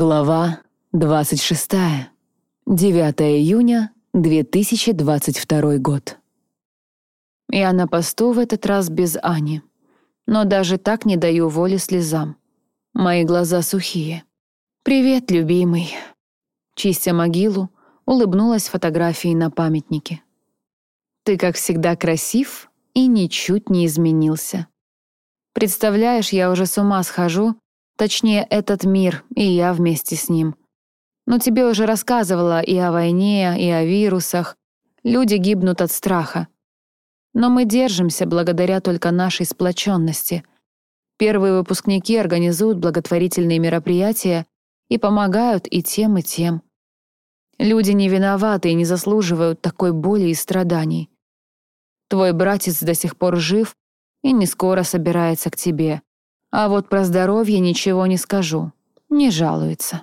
Глава 26. 9 июня 2022 год. Я на посту в этот раз без Ани. Но даже так не даю воли слезам. Мои глаза сухие. «Привет, любимый». Чистя могилу, улыбнулась фотографией на памятнике. «Ты, как всегда, красив и ничуть не изменился. Представляешь, я уже с ума схожу, Точнее, этот мир, и я вместе с ним. Но тебе уже рассказывала и о войне, и о вирусах. Люди гибнут от страха. Но мы держимся благодаря только нашей сплоченности. Первые выпускники организуют благотворительные мероприятия и помогают и тем, и тем. Люди не виноваты и не заслуживают такой боли и страданий. Твой братец до сих пор жив и не скоро собирается к тебе. А вот про здоровье ничего не скажу. Не жалуется.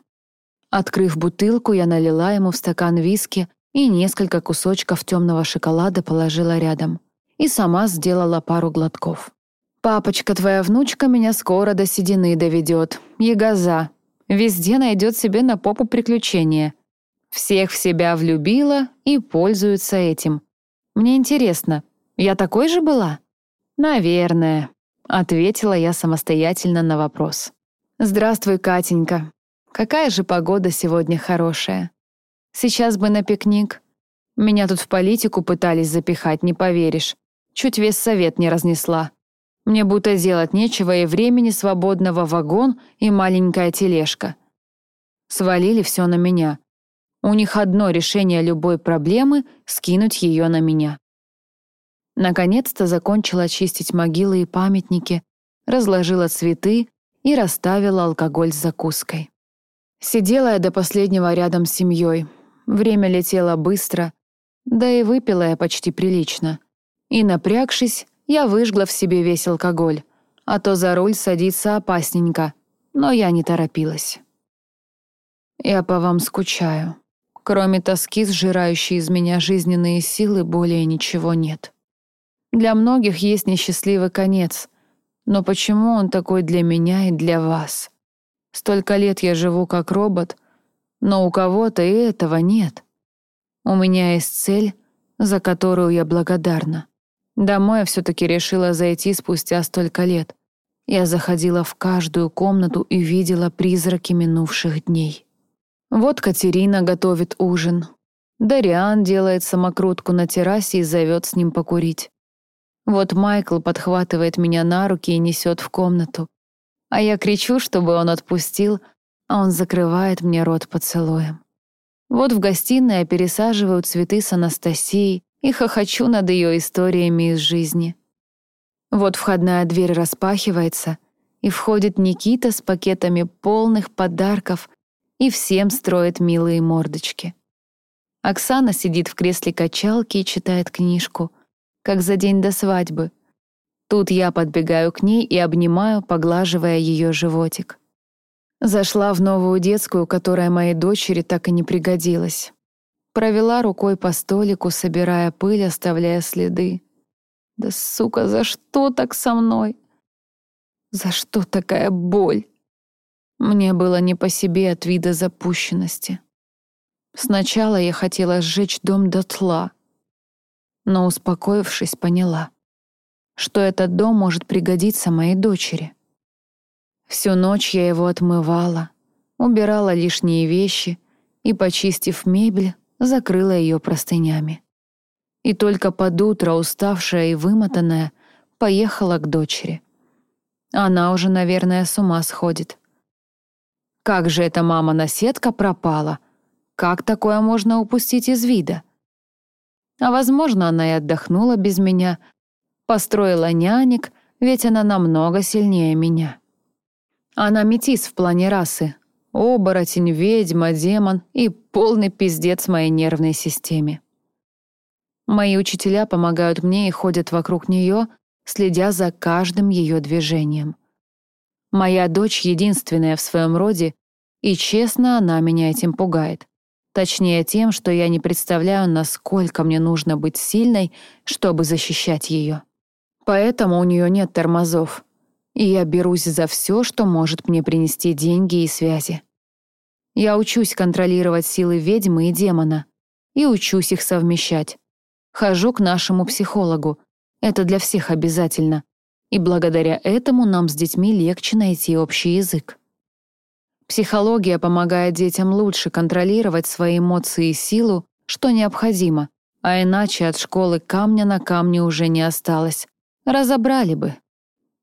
Открыв бутылку, я налила ему в стакан виски и несколько кусочков темного шоколада положила рядом. И сама сделала пару глотков. «Папочка, твоя внучка меня скоро до седины доведет. Ягоза. Везде найдет себе на попу приключения. Всех в себя влюбила и пользуется этим. Мне интересно, я такой же была?» «Наверное», Ответила я самостоятельно на вопрос. «Здравствуй, Катенька. Какая же погода сегодня хорошая. Сейчас бы на пикник. Меня тут в политику пытались запихать, не поверишь. Чуть весь совет не разнесла. Мне будто делать нечего и времени свободного вагон и маленькая тележка. Свалили все на меня. У них одно решение любой проблемы — скинуть ее на меня. Наконец-то закончила чистить могилы и памятники, разложила цветы и расставила алкоголь с закуской. Сидела я до последнего рядом с семьей. Время летело быстро, да и выпила я почти прилично. И, напрягшись, я выжгла в себе весь алкоголь, а то за руль садиться опасненько, но я не торопилась. Я по вам скучаю. Кроме тоски, сжирающей из меня жизненные силы, более ничего нет. Для многих есть несчастливый конец. Но почему он такой для меня и для вас? Столько лет я живу как робот, но у кого-то и этого нет. У меня есть цель, за которую я благодарна. Домой я все-таки решила зайти спустя столько лет. Я заходила в каждую комнату и видела призраки минувших дней. Вот Катерина готовит ужин. Дариан делает самокрутку на террасе и зовет с ним покурить. Вот Майкл подхватывает меня на руки и несет в комнату. А я кричу, чтобы он отпустил, а он закрывает мне рот поцелуем. Вот в гостиной я пересаживаю цветы с Анастасией и хохочу над ее историями из жизни. Вот входная дверь распахивается, и входит Никита с пакетами полных подарков и всем строит милые мордочки. Оксана сидит в кресле качалки и читает книжку — как за день до свадьбы. Тут я подбегаю к ней и обнимаю, поглаживая ее животик. Зашла в новую детскую, которая моей дочери так и не пригодилась. Провела рукой по столику, собирая пыль, оставляя следы. Да, сука, за что так со мной? За что такая боль? Мне было не по себе от вида запущенности. Сначала я хотела сжечь дом дотла, но, успокоившись, поняла, что этот дом может пригодиться моей дочери. Всю ночь я его отмывала, убирала лишние вещи и, почистив мебель, закрыла ее простынями. И только под утро, уставшая и вымотанная, поехала к дочери. Она уже, наверное, с ума сходит. Как же эта мама-наседка пропала? Как такое можно упустить из вида? А возможно, она и отдохнула без меня, построила нянек, ведь она намного сильнее меня. Она метис в плане расы. Оборотень, ведьма, демон и полный пиздец моей нервной системе. Мои учителя помогают мне и ходят вокруг нее, следя за каждым ее движением. Моя дочь единственная в своем роде, и честно, она меня этим пугает. Точнее тем, что я не представляю, насколько мне нужно быть сильной, чтобы защищать ее. Поэтому у нее нет тормозов. И я берусь за все, что может мне принести деньги и связи. Я учусь контролировать силы ведьмы и демона. И учусь их совмещать. Хожу к нашему психологу. Это для всех обязательно. И благодаря этому нам с детьми легче найти общий язык. Психология помогает детям лучше контролировать свои эмоции и силу, что необходимо, а иначе от школы камня на камне уже не осталось. Разобрали бы.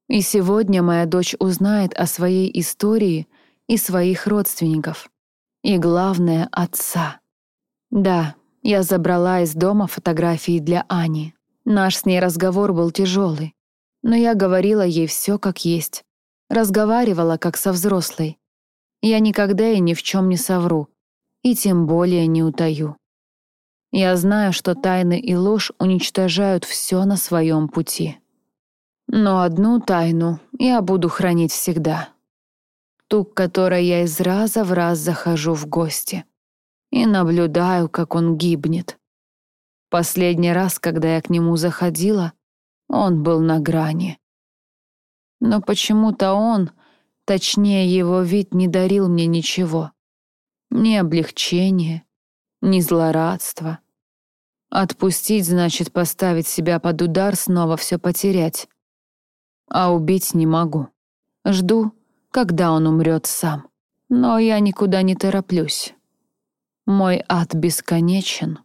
И сегодня моя дочь узнает о своей истории и своих родственников. И главное, отца. Да, я забрала из дома фотографии для Ани. Наш с ней разговор был тяжелый. Но я говорила ей все как есть. Разговаривала как со взрослой. Я никогда и ни в чем не совру. И тем более не утаю. Я знаю, что тайны и ложь уничтожают все на своем пути. Но одну тайну я буду хранить всегда ту, к которой я из раза в раз захожу в гости и наблюдаю, как он гибнет. Последний раз, когда я к нему заходила, он был на грани. Но почему-то он, точнее его вид, не дарил мне ничего. Ни облегчения, ни злорадства. Отпустить значит поставить себя под удар, снова все потерять. А убить не могу. Жду, когда он умрет сам. Но я никуда не тороплюсь. Мой ад бесконечен,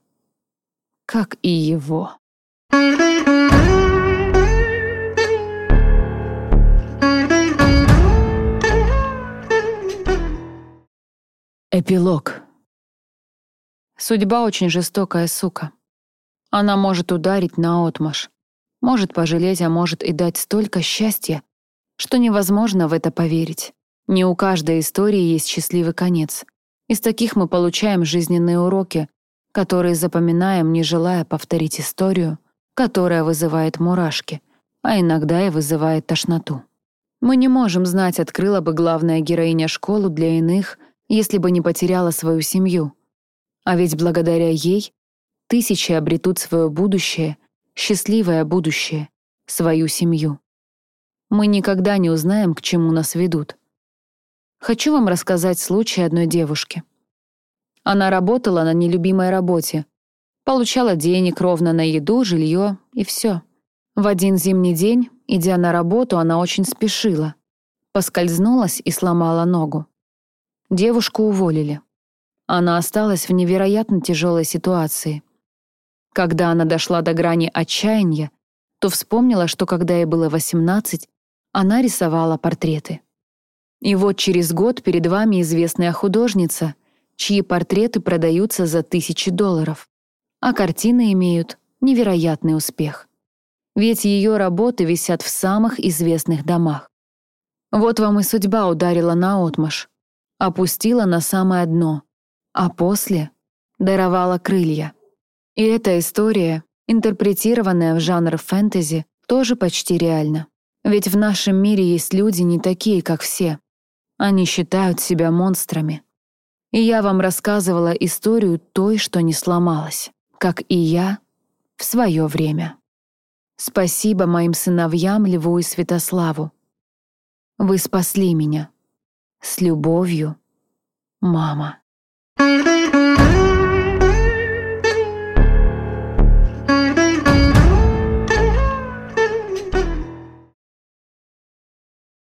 как и его. Эпилог. Судьба очень жестокая сука. Она может ударить наотмашь, может пожалеть, а может и дать столько счастья, что невозможно в это поверить. Не у каждой истории есть счастливый конец. Из таких мы получаем жизненные уроки, которые запоминаем, не желая повторить историю, которая вызывает мурашки, а иногда и вызывает тошноту. Мы не можем знать, открыла бы главная героиня школу для иных, если бы не потеряла свою семью. А ведь благодаря ей тысячи обретут свое будущее, счастливое будущее, свою семью мы никогда не узнаем, к чему нас ведут. Хочу вам рассказать случай одной девушки. Она работала на нелюбимой работе, получала денег ровно на еду, жилье и все. В один зимний день, идя на работу, она очень спешила. Поскользнулась и сломала ногу. Девушку уволили. Она осталась в невероятно тяжелой ситуации. Когда она дошла до грани отчаяния, то вспомнила, что когда ей было 18, она рисовала портреты. И вот через год перед вами известная художница, чьи портреты продаются за тысячи долларов, а картины имеют невероятный успех. Ведь ее работы висят в самых известных домах. Вот вам и судьба ударила на отмаш, опустила на самое дно, а после даровала крылья. И эта история, интерпретированная в жанр фэнтези, тоже почти реальна. Ведь в нашем мире есть люди не такие, как все. Они считают себя монстрами. И я вам рассказывала историю той, что не сломалась, как и я в свое время. Спасибо моим сыновьям Льву и Святославу. Вы спасли меня. С любовью, мама. Thank you.